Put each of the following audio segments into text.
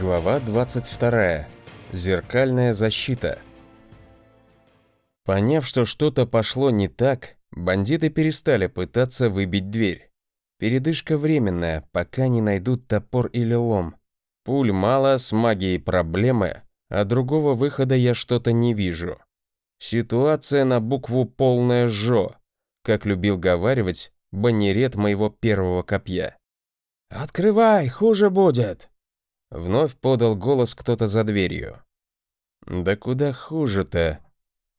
Глава 22. Зеркальная защита. Поняв, что что-то пошло не так, бандиты перестали пытаться выбить дверь. Передышка временная, пока не найдут топор или лом. Пуль мало, с магией проблемы, а другого выхода я что-то не вижу. Ситуация на букву полная жо, как любил говаривать баннерет моего первого копья. «Открывай, хуже будет!» Вновь подал голос кто-то за дверью. Да куда хуже-то?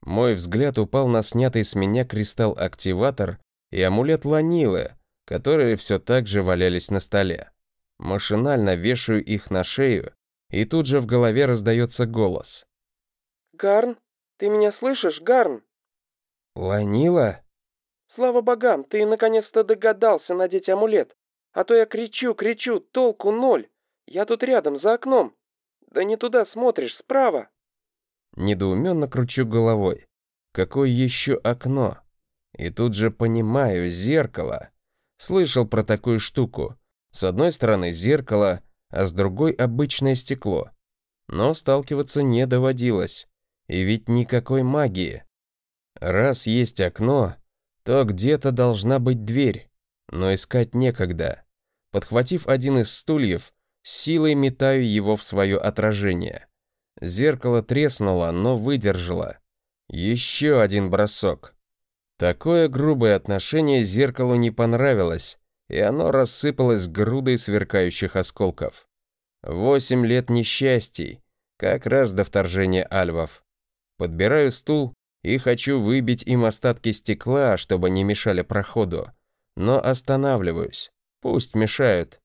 Мой взгляд упал на снятый с меня кристалл-активатор и амулет Ланилы, которые все так же валялись на столе. Машинально вешаю их на шею, и тут же в голове раздается голос. «Гарн, ты меня слышишь, Гарн?» «Ланила?» «Слава богам, ты наконец-то догадался надеть амулет. А то я кричу, кричу, толку ноль. Я тут рядом, за окном. Да не туда смотришь, справа. Недоуменно кручу головой. Какое еще окно? И тут же понимаю, зеркало. Слышал про такую штуку. С одной стороны зеркало, а с другой обычное стекло. Но сталкиваться не доводилось. И ведь никакой магии. Раз есть окно, то где-то должна быть дверь. Но искать некогда. Подхватив один из стульев, силой метаю его в свое отражение. Зеркало треснуло, но выдержало. Еще один бросок. Такое грубое отношение зеркалу не понравилось, и оно рассыпалось грудой сверкающих осколков. Восемь лет несчастий, как раз до вторжения альвов. Подбираю стул и хочу выбить им остатки стекла, чтобы не мешали проходу. Но останавливаюсь. Пусть мешают.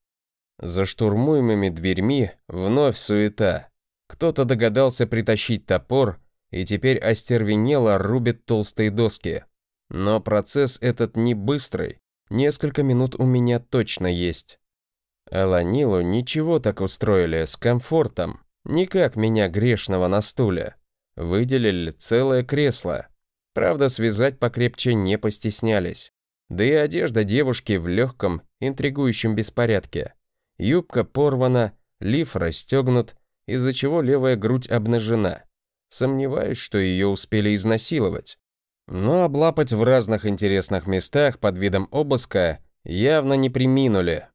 За штурмуемыми дверьми вновь суета. Кто-то догадался притащить топор и теперь остервенело рубит толстые доски. Но процесс этот не быстрый. Несколько минут у меня точно есть. Аланилу ничего так устроили, с комфортом. Не как меня грешного на стуле. Выделили целое кресло. Правда, связать покрепче не постеснялись. Да и одежда девушки в легком, интригующем беспорядке. Юбка порвана, лиф расстегнут, из-за чего левая грудь обнажена. Сомневаюсь, что ее успели изнасиловать. Но облапать в разных интересных местах под видом обыска явно не приминули.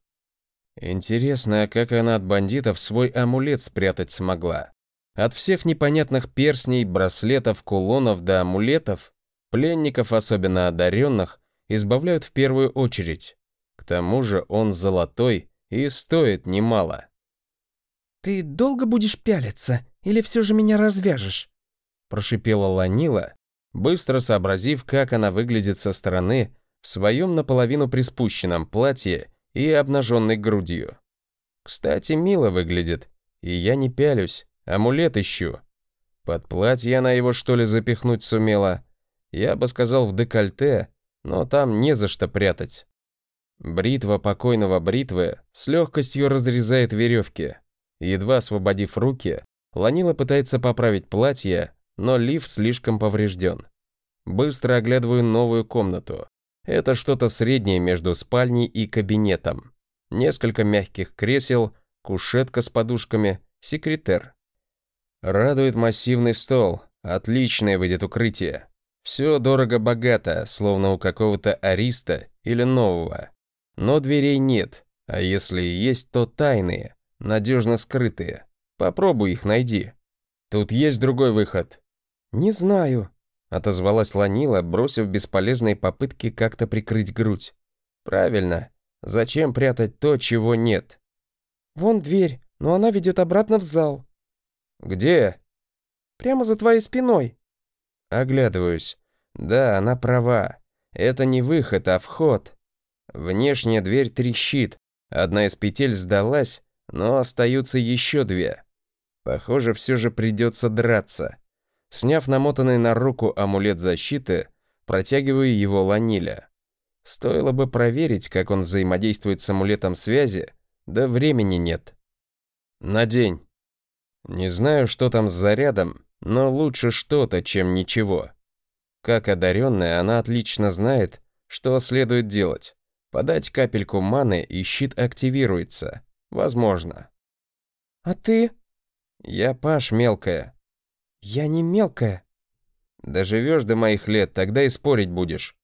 Интересно, как она от бандитов свой амулет спрятать смогла. От всех непонятных перстней, браслетов, кулонов до амулетов, пленников, особенно одаренных, избавляют в первую очередь. К тому же он золотой и стоит немало. «Ты долго будешь пялиться, или все же меня развяжешь?» Прошипела Ланила, быстро сообразив, как она выглядит со стороны в своем наполовину приспущенном платье и обнаженной грудью. Кстати, мило выглядит, и я не пялюсь, амулет ищу. Под платье она его что ли запихнуть сумела? Я бы сказал в декольте, но там не за что прятать. Бритва покойного бритвы с легкостью разрезает веревки. Едва освободив руки, Ланила пытается поправить платье, но лиф слишком поврежден. Быстро оглядываю новую комнату. Это что-то среднее между спальней и кабинетом. Несколько мягких кресел, кушетка с подушками, секретер. Радует массивный стол, отличное выйдет укрытие. Все дорого-богато, словно у какого-то ариста или нового. Но дверей нет, а если и есть, то тайные, надежно скрытые. Попробуй их найди. Тут есть другой выход. Не знаю, отозвалась Ланила, бросив бесполезные попытки как-то прикрыть грудь. Правильно. Зачем прятать то, чего нет? Вон дверь, но она ведет обратно в зал. Где? Прямо за твоей спиной. Оглядываюсь. Да, она права. Это не выход, а вход. Внешняя дверь трещит, одна из петель сдалась, но остаются еще две. Похоже, все же придется драться. Сняв намотанный на руку амулет защиты, протягиваю его Ланиля. Стоило бы проверить, как он взаимодействует с амулетом связи, да времени нет. Надень. Не знаю, что там с зарядом, но лучше что-то, чем ничего. Как одаренная, она отлично знает, что следует делать. Подать капельку маны, и щит активируется. Возможно. А ты? Я Паш мелкая. Я не мелкая. Доживешь до моих лет, тогда и спорить будешь.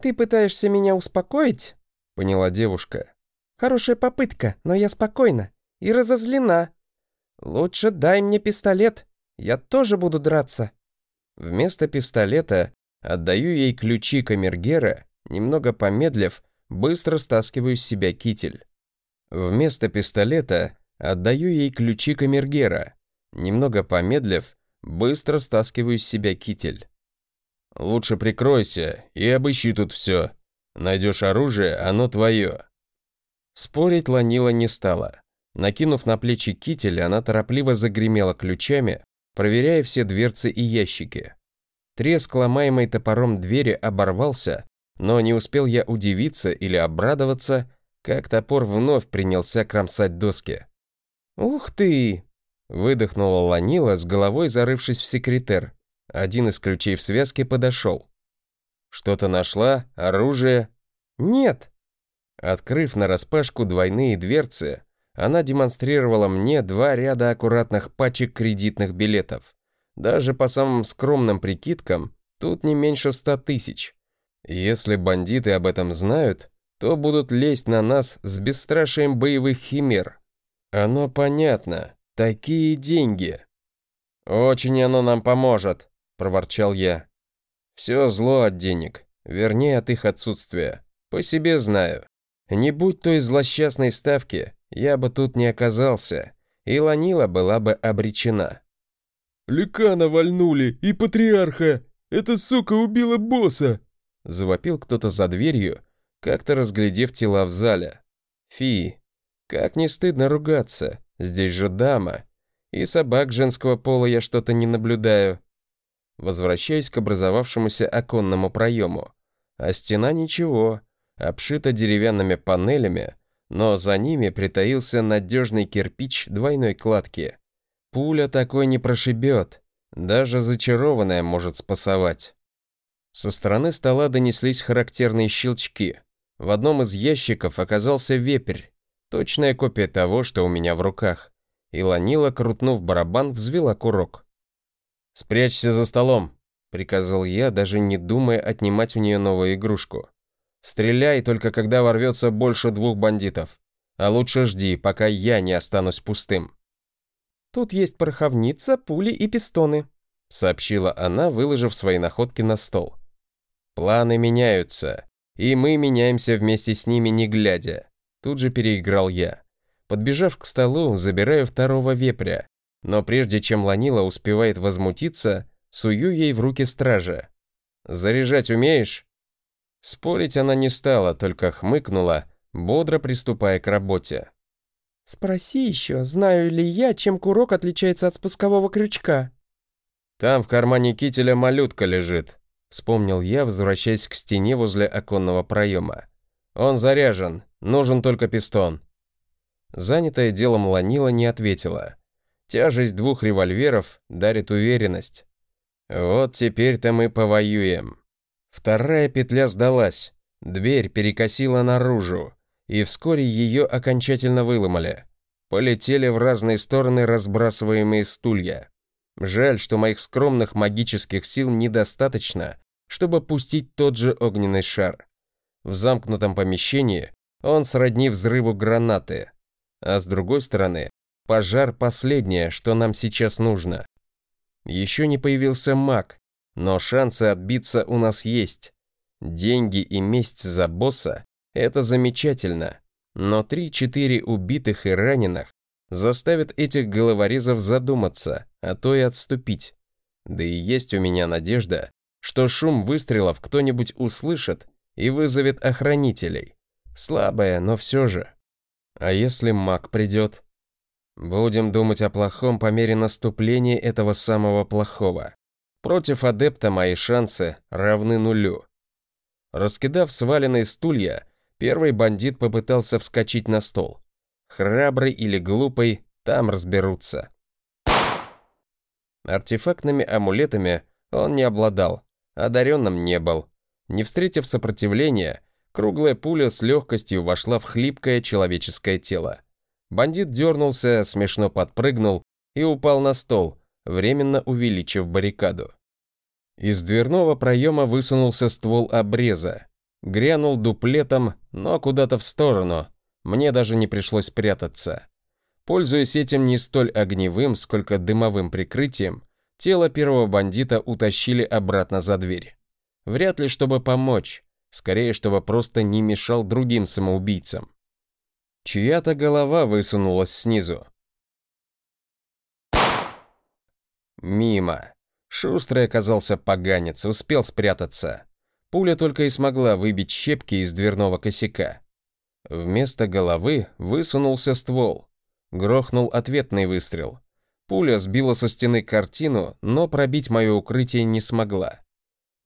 Ты пытаешься меня успокоить? Поняла девушка. Хорошая попытка, но я спокойна и разозлена. Лучше дай мне пистолет, я тоже буду драться. Вместо пистолета отдаю ей ключи камергера, немного помедлив, быстро стаскиваю с себя китель. Вместо пистолета отдаю ей ключи камергера, немного помедлив, быстро стаскиваю с себя китель. Лучше прикройся и обыщи тут все. Найдешь оружие, оно твое. Спорить Ланила не стала. Накинув на плечи китель, она торопливо загремела ключами, проверяя все дверцы и ящики. Треск ломаемой топором двери оборвался, но не успел я удивиться или обрадоваться, как топор вновь принялся кромсать доски. «Ух ты!» — выдохнула Ланила, с головой зарывшись в секретер. Один из ключей в связке подошел. «Что-то нашла? Оружие?» «Нет!» Открыв нараспашку двойные дверцы, она демонстрировала мне два ряда аккуратных пачек кредитных билетов. Даже по самым скромным прикидкам, тут не меньше ста тысяч. Если бандиты об этом знают, то будут лезть на нас с бесстрашием боевых химер. Оно понятно. Такие деньги. Очень оно нам поможет, проворчал я. Все зло от денег, вернее от их отсутствия. По себе знаю. Не будь той злосчастной ставки, я бы тут не оказался, и Ланила была бы обречена. «Ликана вальнули и патриарха! Эта сука убила босса!» Завопил кто-то за дверью, как-то разглядев тела в зале. Фи, как не стыдно ругаться, здесь же дама. И собак женского пола я что-то не наблюдаю. Возвращаюсь к образовавшемуся оконному проему. А стена ничего, обшита деревянными панелями, но за ними притаился надежный кирпич двойной кладки. Пуля такой не прошибет, даже зачарованная может спасовать. Со стороны стола донеслись характерные щелчки. В одном из ящиков оказался вепрь, точная копия того, что у меня в руках. И Ланила, крутнув барабан, взвела курок. «Спрячься за столом», — приказал я, даже не думая отнимать у нее новую игрушку. Стреляй только когда ворвется больше двух бандитов. А лучше жди, пока я не останусь пустым. Тут есть пороховница, пули и пистоны, сообщила она, выложив свои находки на стол. Планы меняются, и мы меняемся вместе с ними не глядя. Тут же переиграл я. Подбежав к столу, забираю второго вепря, но прежде чем Ланила успевает возмутиться, сую ей в руки стража. «Заряжать умеешь?» Спорить она не стала, только хмыкнула, бодро приступая к работе. «Спроси еще, знаю ли я, чем курок отличается от спускового крючка?» «Там в кармане кителя малютка лежит», — вспомнил я, возвращаясь к стене возле оконного проема. «Он заряжен, нужен только пистон». Занятая делом Ланила не ответила. Тяжесть двух револьверов дарит уверенность. «Вот теперь-то мы повоюем». Вторая петля сдалась, дверь перекосила наружу, и вскоре ее окончательно выломали. Полетели в разные стороны разбрасываемые стулья. Жаль, что моих скромных магических сил недостаточно, чтобы пустить тот же огненный шар. В замкнутом помещении он сродни взрыву гранаты. А с другой стороны, пожар последнее, что нам сейчас нужно. Еще не появился маг, но шансы отбиться у нас есть. Деньги и месть за босса – это замечательно. Но 3-4 убитых и раненых заставят этих головорезов задуматься, а то и отступить. Да и есть у меня надежда, что шум выстрелов кто-нибудь услышит и вызовет охранителей. Слабая, но все же. А если маг придет? Будем думать о плохом по мере наступления этого самого плохого. Против адепта мои шансы равны нулю. Раскидав сваленные стулья, первый бандит попытался вскочить на стол. Храбрый или глупый, там разберутся. Артефактными амулетами он не обладал, одаренным не был. Не встретив сопротивления, круглая пуля с легкостью вошла в хлипкое человеческое тело. Бандит дернулся, смешно подпрыгнул и упал на стол, временно увеличив баррикаду. Из дверного проема высунулся ствол обреза. Грянул дуплетом, но куда-то в сторону. Мне даже не пришлось прятаться. Пользуясь этим не столь огневым, сколько дымовым прикрытием, тело первого бандита утащили обратно за дверь. Вряд ли чтобы помочь, скорее, чтобы просто не мешал другим самоубийцам. Чья-то голова высунулась снизу. Мимо. Шустрый оказался поганец, успел спрятаться. Пуля только и смогла выбить щепки из дверного косяка. Вместо головы высунулся ствол. Грохнул ответный выстрел. Пуля сбила со стены картину, но пробить мое укрытие не смогла.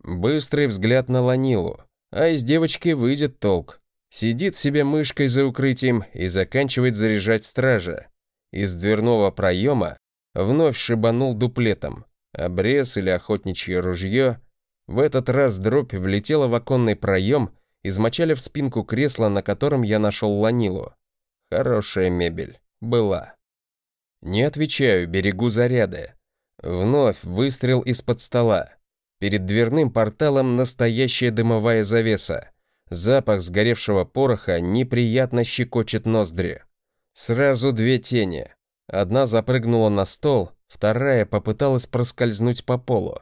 Быстрый взгляд на Ланилу. А из девочки выйдет толк. Сидит себе мышкой за укрытием и заканчивает заряжать стража. Из дверного проема вновь шибанул дуплетом. Обрез или охотничье ружье. В этот раз дробь влетела в оконный проем, измочали в спинку кресла, на котором я нашел ланилу. Хорошая мебель. Была. Не отвечаю, берегу заряды. Вновь выстрел из-под стола. Перед дверным порталом настоящая дымовая завеса. Запах сгоревшего пороха неприятно щекочет ноздри. Сразу две тени. Одна запрыгнула на стол, вторая попыталась проскользнуть по полу.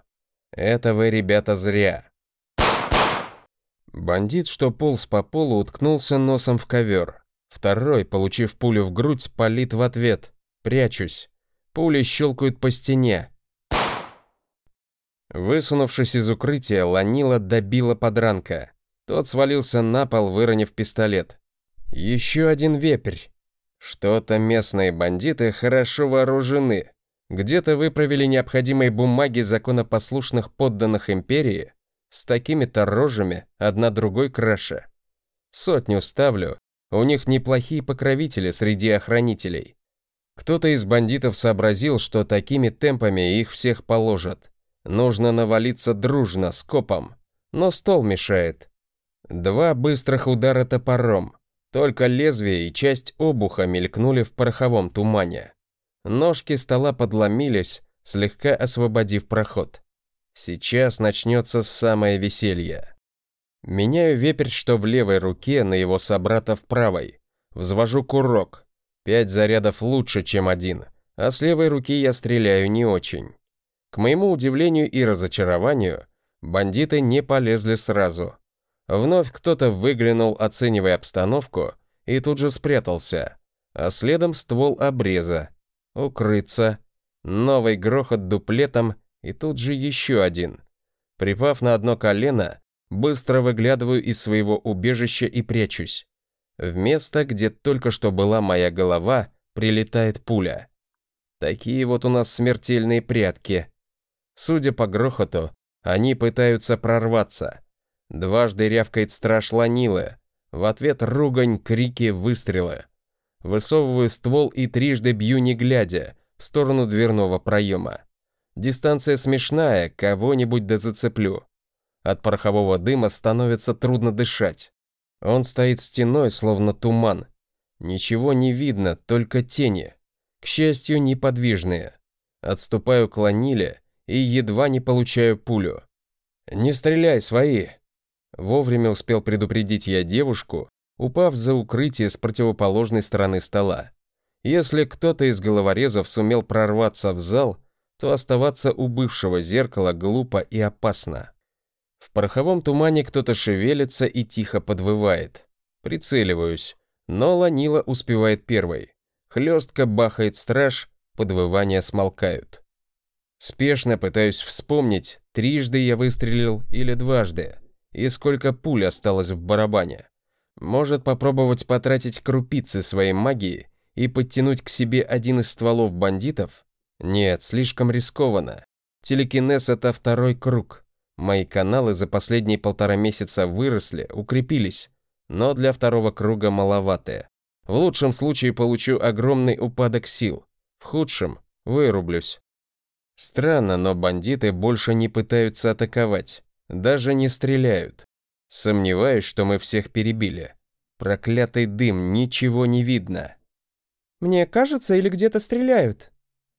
Это вы, ребята, зря. Бандит, что полз по полу, уткнулся носом в ковер. Второй, получив пулю в грудь, палит в ответ. Прячусь. Пули щелкают по стене. Высунувшись из укрытия, Ланила добила подранка. Тот свалился на пол, выронив пистолет. Еще один вепрь. Что-то местные бандиты хорошо вооружены. Где-то выправили необходимые бумаги законопослушных подданных империи. С такими-то рожами одна другой краше. Сотню ставлю. У них неплохие покровители среди охранителей. Кто-то из бандитов сообразил, что такими темпами их всех положат. Нужно навалиться дружно, скопом. Но стол мешает. Два быстрых удара топором. Только лезвие и часть обуха мелькнули в пороховом тумане. Ножки стола подломились, слегка освободив проход. Сейчас начнется самое веселье. Меняю вепрь, что в левой руке, на его собрата в правой. Взвожу курок. Пять зарядов лучше, чем один, а с левой руки я стреляю не очень. К моему удивлению и разочарованию, бандиты не полезли сразу. Вновь кто-то выглянул, оценивая обстановку, и тут же спрятался, а следом ствол обреза. Укрыться. Новый грохот дуплетом, и тут же еще один. Припав на одно колено, быстро выглядываю из своего убежища и прячусь. В место, где только что была моя голова, прилетает пуля. Такие вот у нас смертельные прятки. Судя по грохоту, они пытаются прорваться. Дважды рявкает страж Ланилы. В ответ ругань, крики, выстрелы. Высовываю ствол и трижды бью не глядя, в сторону дверного проема. Дистанция смешная, кого-нибудь да зацеплю. От порохового дыма становится трудно дышать. Он стоит стеной, словно туман. Ничего не видно, только тени. К счастью, неподвижные. Отступаю к ланиле, и едва не получаю пулю. «Не стреляй, свои!» Вовремя успел предупредить я девушку, упав за укрытие с противоположной стороны стола. Если кто-то из головорезов сумел прорваться в зал, то оставаться у бывшего зеркала глупо и опасно. В пороховом тумане кто-то шевелится и тихо подвывает. Прицеливаюсь, но Ланила успевает первой. Хлестко бахает страж, подвывания смолкают. Спешно пытаюсь вспомнить, трижды я выстрелил или дважды, и сколько пуль осталось в барабане. Может попробовать потратить крупицы своей магии и подтянуть к себе один из стволов бандитов? Нет, слишком рискованно. Телекинез — это второй круг. Мои каналы за последние полтора месяца выросли, укрепились, но для второго круга маловатые. В лучшем случае получу огромный упадок сил, в худшем — вырублюсь. Странно, но бандиты больше не пытаются атаковать, даже не стреляют. Сомневаюсь, что мы всех перебили. Проклятый дым, ничего не видно. Мне кажется, или где-то стреляют?»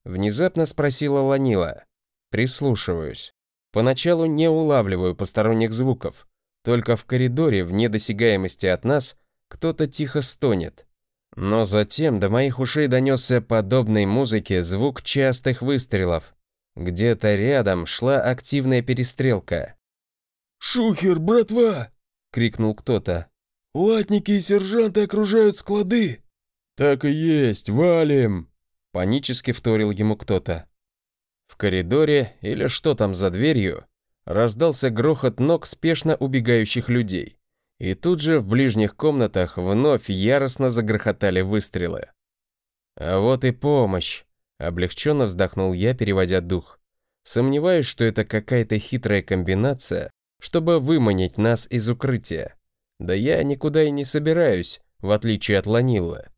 Внезапно спросила Ланила. Прислушиваюсь. Поначалу не улавливаю посторонних звуков. Только в коридоре, вне досягаемости от нас, кто-то тихо стонет. Но затем до моих ушей донесся подобной музыке звук частых выстрелов. Где-то рядом шла активная перестрелка. «Шухер, братва!» — крикнул кто-то. «Латники и сержанты окружают склады!» «Так и есть, валим!» — панически вторил ему кто-то. В коридоре, или что там за дверью, раздался грохот ног спешно убегающих людей. И тут же в ближних комнатах вновь яростно загрохотали выстрелы. А вот и помощь. Облегченно вздохнул я, переводя дух. Сомневаюсь, что это какая-то хитрая комбинация, чтобы выманить нас из укрытия. Да я никуда и не собираюсь, в отличие от Ланилы.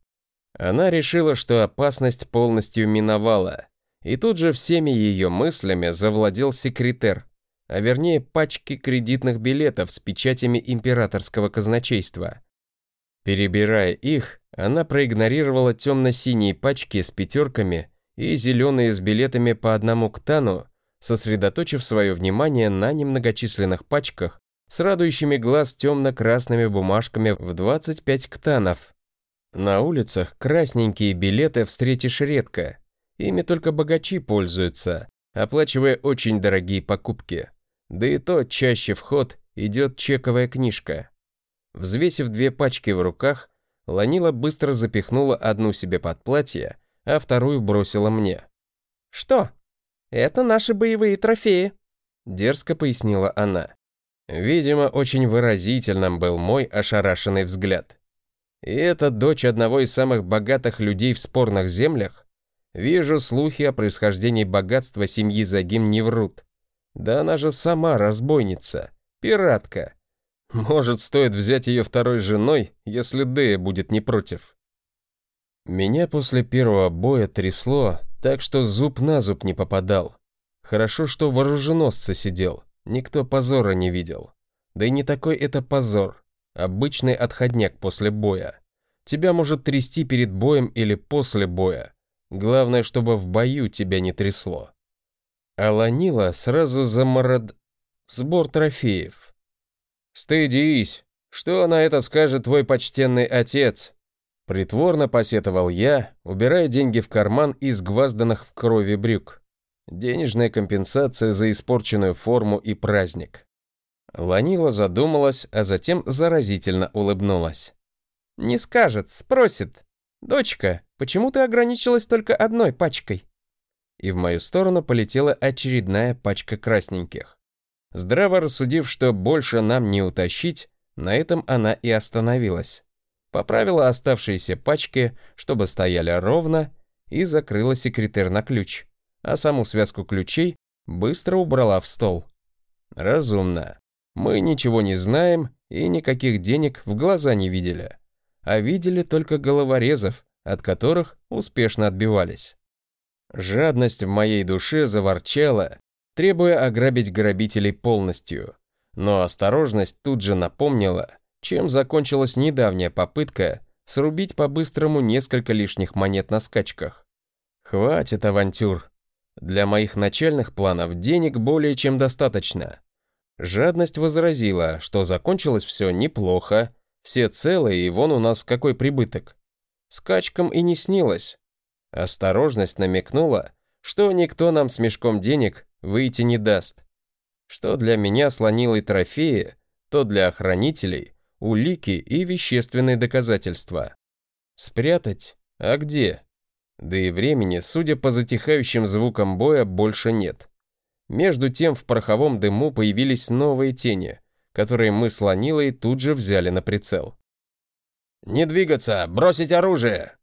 Она решила, что опасность полностью миновала, и тут же всеми ее мыслями завладел секретер, а вернее пачки кредитных билетов с печатями императорского казначейства. Перебирая их, она проигнорировала темно-синие пачки с пятерками и зеленые с билетами по одному ктану, сосредоточив свое внимание на немногочисленных пачках с радующими глаз темно-красными бумажками в 25 ктанов. На улицах красненькие билеты встретишь редко, ими только богачи пользуются, оплачивая очень дорогие покупки. Да и то чаще в ход идет чековая книжка. Взвесив две пачки в руках, Ланила быстро запихнула одну себе под платье, а вторую бросила мне. «Что? Это наши боевые трофеи», — дерзко пояснила она. Видимо, очень выразительным был мой ошарашенный взгляд. И это дочь одного из самых богатых людей в спорных землях? Вижу, слухи о происхождении богатства семьи Загим не врут. Да она же сама разбойница, пиратка. Может, стоит взять ее второй женой, если Дея будет не против. Меня после первого боя трясло, так что зуб на зуб не попадал. Хорошо, что вооруженосца сидел, никто позора не видел. Да и не такой это позор, обычный отходняк после боя. Тебя может трясти перед боем или после боя. Главное, чтобы в бою тебя не трясло. А Ланила сразу замород... Сбор трофеев. «Стыдись! Что на это скажет твой почтенный отец?» Притворно посетовал я, убирая деньги в карман из гвазданных в крови брюк. Денежная компенсация за испорченную форму и праздник. Ланила задумалась, а затем заразительно улыбнулась. «Не скажет, спросит. Дочка, почему ты ограничилась только одной пачкой?» И в мою сторону полетела очередная пачка красненьких. Здраво рассудив, что больше нам не утащить, на этом она и остановилась поправила оставшиеся пачки, чтобы стояли ровно, и закрыла секретарь на ключ, а саму связку ключей быстро убрала в стол. Разумно. Мы ничего не знаем и никаких денег в глаза не видели, а видели только головорезов, от которых успешно отбивались. Жадность в моей душе заворчала, требуя ограбить грабителей полностью, но осторожность тут же напомнила, чем закончилась недавняя попытка срубить по-быстрому несколько лишних монет на скачках. Хватит авантюр. Для моих начальных планов денег более чем достаточно. Жадность возразила, что закончилось все неплохо, все целые и вон у нас какой прибыток. Скачкам и не снилось. Осторожность намекнула, что никто нам с мешком денег выйти не даст. Что для меня слонило и трофеи, то для охранителей улики и вещественные доказательства. Спрятать? А где? Да и времени, судя по затихающим звукам боя, больше нет. Между тем в пороховом дыму появились новые тени, которые мы с Ланилой тут же взяли на прицел. «Не двигаться! Бросить оружие!»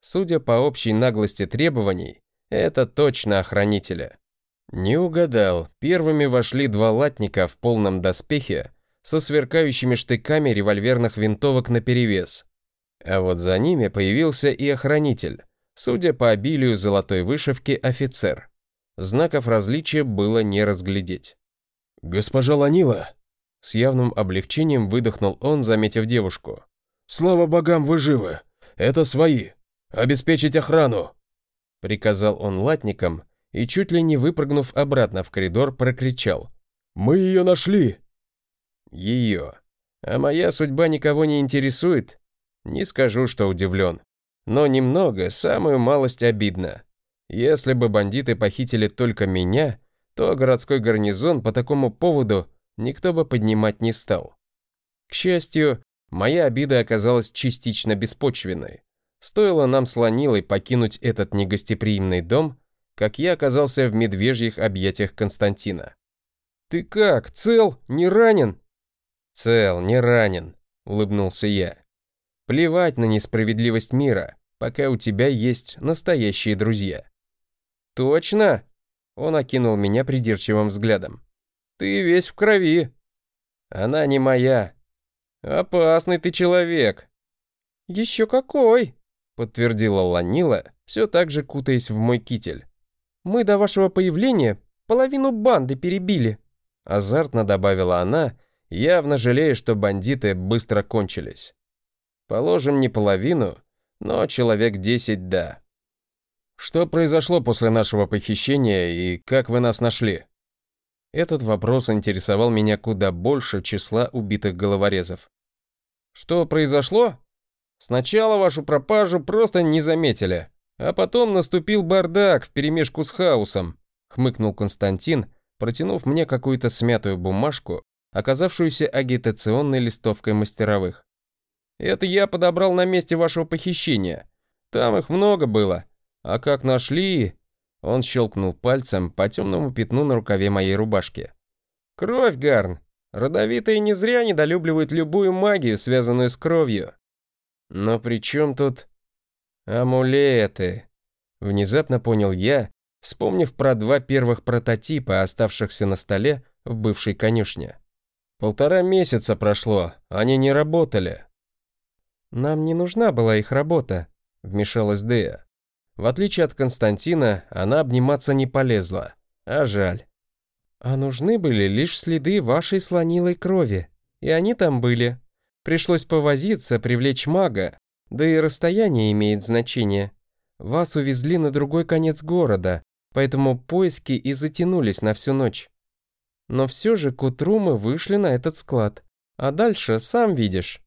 Судя по общей наглости требований, это точно охранители. Не угадал, первыми вошли два латника в полном доспехе со сверкающими штыками револьверных винтовок наперевес. А вот за ними появился и охранитель, судя по обилию золотой вышивки, офицер. Знаков различия было не разглядеть. «Госпожа Ланила!» С явным облегчением выдохнул он, заметив девушку. «Слава богам, вы живы! Это свои! обеспечить охрану!» Приказал он латникам и, чуть ли не выпрыгнув обратно в коридор, прокричал. «Мы ее нашли!» Ее. А моя судьба никого не интересует? Не скажу, что удивлен. Но немного, самую малость обидно. Если бы бандиты похитили только меня, то городской гарнизон по такому поводу никто бы поднимать не стал. К счастью, моя обида оказалась частично беспочвенной. Стоило нам с Ланилой покинуть этот негостеприимный дом, как я оказался в медвежьих объятиях Константина. «Ты как, цел? Не ранен?» «Цел, не ранен», — улыбнулся я. «Плевать на несправедливость мира, пока у тебя есть настоящие друзья». «Точно?» — он окинул меня придирчивым взглядом. «Ты весь в крови». «Она не моя». «Опасный ты человек». «Еще какой!» подтвердила Ланила, все так же кутаясь в мой китель. «Мы до вашего появления половину банды перебили», азартно добавила она, явно жалея, что бандиты быстро кончились. Положим, не половину, но человек десять да. Что произошло после нашего похищения и как вы нас нашли? Этот вопрос интересовал меня куда больше числа убитых головорезов. Что произошло? Сначала вашу пропажу просто не заметили, а потом наступил бардак вперемешку с хаосом, хмыкнул Константин, протянув мне какую-то смятую бумажку, оказавшуюся агитационной листовкой мастеровых. Это я подобрал на месте вашего похищения. Там их много было. А как нашли... Он щелкнул пальцем по темному пятну на рукаве моей рубашки. Кровь, Гарн. Родовитые не зря недолюбливают любую магию, связанную с кровью. Но при чем тут... Амулеты? Внезапно понял я, вспомнив про два первых прототипа, оставшихся на столе в бывшей конюшне. Полтора месяца прошло, они не работали. Нам не нужна была их работа, вмешалась Дея. В отличие от Константина, она обниматься не полезла, а жаль. А нужны были лишь следы вашей слонилой крови, и они там были. Пришлось повозиться, привлечь мага, да и расстояние имеет значение. Вас увезли на другой конец города, поэтому поиски и затянулись на всю ночь. Но все же к утру мы вышли на этот склад, а дальше сам видишь.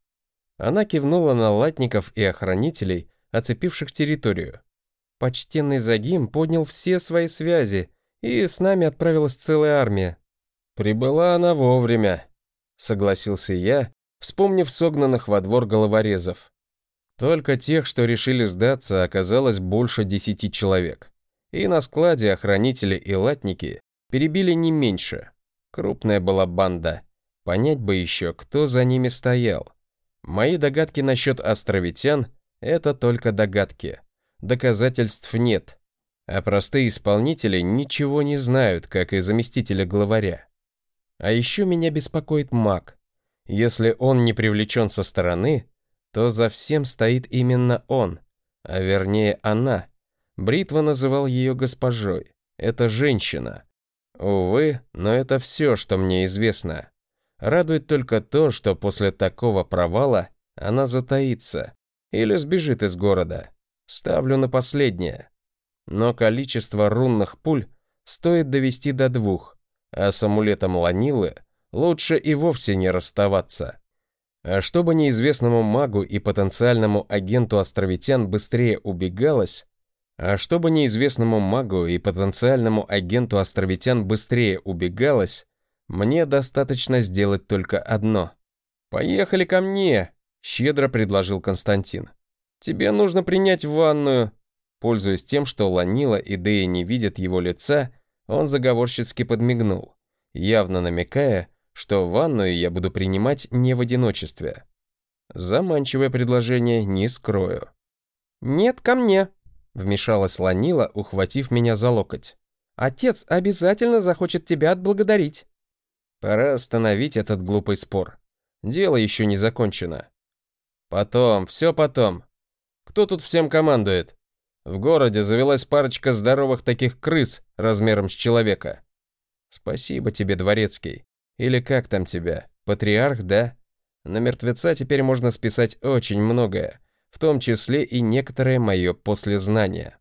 Она кивнула на латников и охранителей, оцепивших территорию. Почтенный Загим поднял все свои связи, и с нами отправилась целая армия. «Прибыла она вовремя», — согласился я, вспомнив согнанных во двор головорезов. Только тех, что решили сдаться, оказалось больше десяти человек. И на складе охранители и латники перебили не меньше. Крупная была банда. Понять бы еще, кто за ними стоял. Мои догадки насчет островитян — это только догадки. Доказательств нет. А простые исполнители ничего не знают, как и заместителя главаря. А еще меня беспокоит маг. Если он не привлечен со стороны, то за всем стоит именно он, а вернее она. Бритва называл ее госпожой. Это женщина. Увы, но это все, что мне известно. Радует только то, что после такого провала она затаится или сбежит из города. Ставлю на последнее. Но количество рунных пуль стоит довести до двух, а с амулетом Ланилы лучше и вовсе не расставаться. А чтобы неизвестному магу и потенциальному агенту островитян быстрее убегалось, а чтобы неизвестному магу и потенциальному агенту островитян быстрее убегалось, мне достаточно сделать только одно. «Поехали ко мне!» – щедро предложил Константин. «Тебе нужно принять ванную». Пользуясь тем, что Ланила и Дея не видят его лица, он заговорщицки подмигнул, явно намекая, что ванную я буду принимать не в одиночестве. Заманчивое предложение не скрою. «Нет, ко мне», — вмешалась Ланила, ухватив меня за локоть. «Отец обязательно захочет тебя отблагодарить». Пора остановить этот глупый спор. Дело еще не закончено. Потом, все потом. Кто тут всем командует? В городе завелась парочка здоровых таких крыс размером с человека. Спасибо тебе, Дворецкий. Или как там тебя? Патриарх, да? На мертвеца теперь можно списать очень многое, в том числе и некоторое мое послезнание.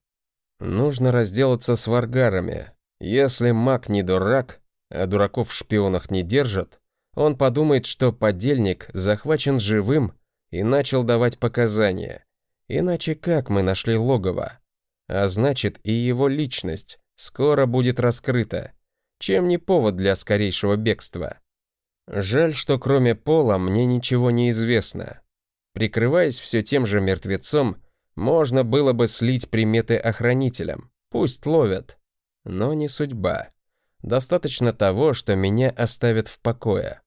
Нужно разделаться с варгарами. Если маг не дурак, а дураков в шпионах не держат, он подумает, что подельник захвачен живым и начал давать показания. Иначе как мы нашли логово? А значит, и его личность скоро будет раскрыта, чем не повод для скорейшего бегства. Жаль, что кроме Пола мне ничего не известно. Прикрываясь все тем же мертвецом, можно было бы слить приметы охранителям, пусть ловят. Но не судьба. Достаточно того, что меня оставят в покое.